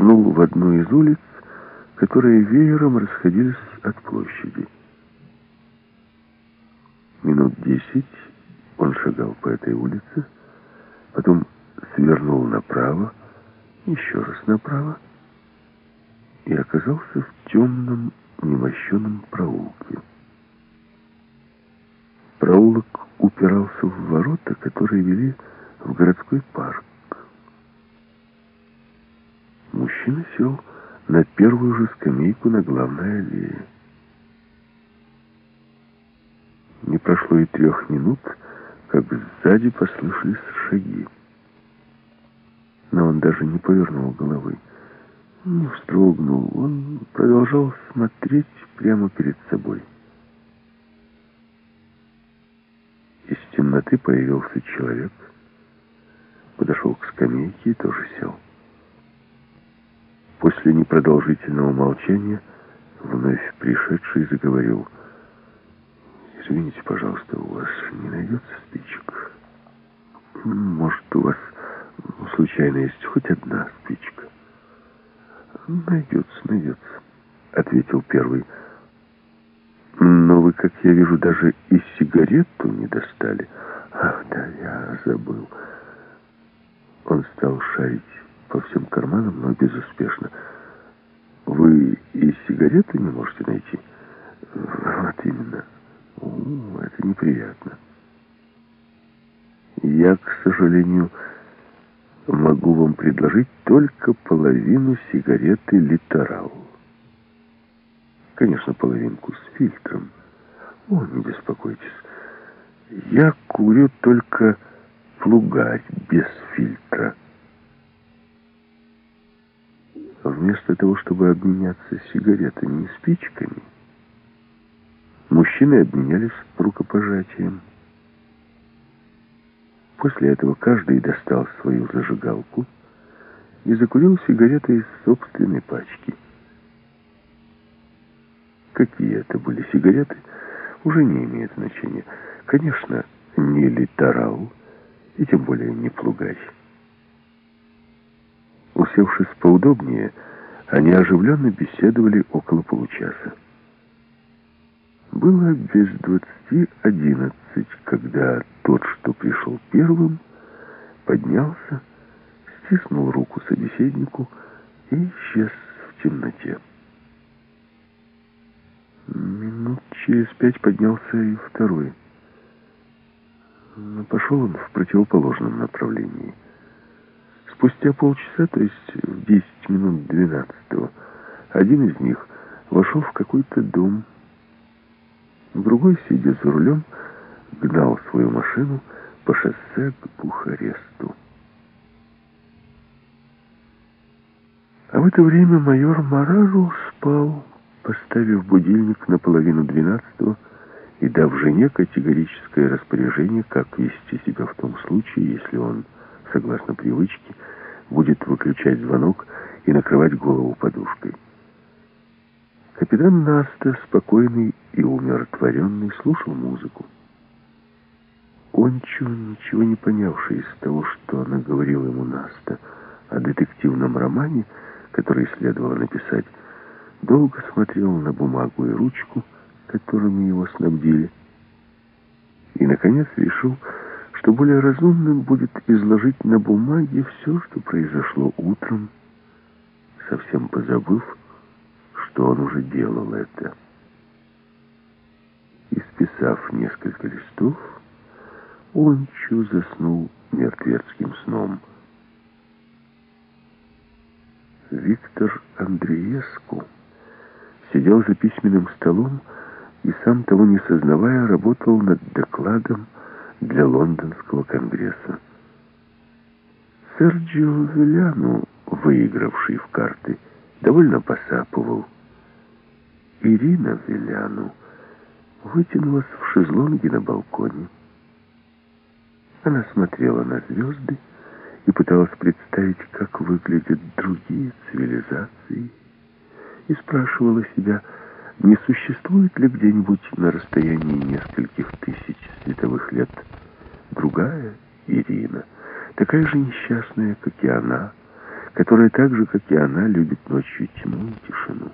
свернул в одну из улиц, которые веером расходились от площади. Минут десять он шагал по этой улице, потом свернул направо, еще раз направо, и оказался в темном немощенном проулке. Проулок упирался в ворота, которые вели в городской парк. Мужчина сел на первую же скамейку на главной аллее. Не прошло и трех минут, как сзади послышались шаги. Но он даже не повернул головы, не вздрогнул. Он продолжал смотреть прямо перед собой. Из темноты появился человек, подошел к скамейке и тоже сел. После непродолжительного молчания вновь пришедший заговорил. «Извините, пожалуйста, у вас не найдется спичек? Может, у вас случайно есть хоть одна спичка?» «Найдется, найдется», — ответил первый. «Но вы, как я вижу, даже и сигарету не достали». «Ах, да, я забыл». Он стал шарить по всем карманам, но безуспешно. «Вы и сигареты не можете найти?» «Вот именно. У, это неприятно». «Я, к сожалению, могу вам предложить только половину сигареты «Литерал». Конечно, половинку с фильтром. О, не беспокойтесь. Я курю только плугарь без фильтра. Вместо того, чтобы обменяться сигаретами и спичками, мужчины обменялись рукопожатием. После этого каждый достал свою зажигалку и закурил сигареты из собственной пачки. Какие это были сигареты, уже не имеет значения. Конечно, не литерал, и тем более не плугарь. Усевшись поудобнее, они оживленно беседовали около получаса. Было без двадцати одиннадцать, когда тот, что пришел первым, поднялся, стиснул руку собеседнику и исчез в темноте. Минут через пять поднялся и второй. Но пошел он в противоположном направлении. Спустя полчаса, то есть в десять минут двенадцатого, один из них вошел в какой-то дом. Другой, сидя за рулем, гнал свою машину по шоссе к Бухаресту. А в это время майор Маражу спал, поставив будильник на половину двенадцатого и дав жене категорическое распоряжение, как вести себя в том случае, если он, согласно привычке, будет выключать звонок и накрывать голову подушкой. Капитан Наста, спокойный и умиротворенный, слушал музыку. Ончу, ничего не понявший из того, что она говорила ему Наста о детективном романе, который следовало написать, долго смотрел на бумагу и ручку, которыми его снабдили, и, наконец, решил, что более разумным будет изложить на бумаге все, что произошло утром, совсем позабыв, что он уже делал это. Исписав несколько листов, он чу заснул мертвецким сном. Виктор Андреевску сидел за письменным столом и, сам того не сознавая, работал над докладом для лондонского конгресса. Серджио Виляну, выигравший в карты, довольно посапывал. Ирина Виляну вытянулась в шезлонге на балконе. Она смотрела на звезды и пыталась представить, как выглядят другие цивилизации, и спрашивала себя, не существует ли где-нибудь на расстоянии нескольких тысяч световых лет другая Ирина, такая же несчастная, как и она, которая так же, как и она, любит ночью тьму и тишину.